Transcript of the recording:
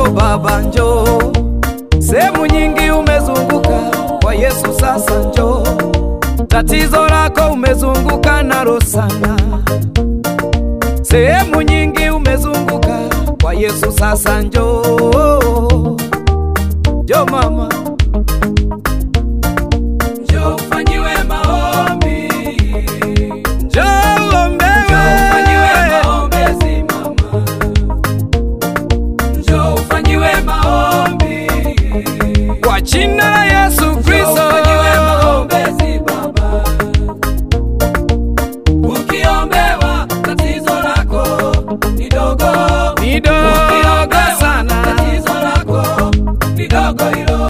baba njo, Sehemu nyingi umezunguka kwa Yesu, sasa njo, Tatizo lako umezunguka nalo sana, sehemu nyingi umezunguka kwa Yesu, sasa njo, njo mama, kwa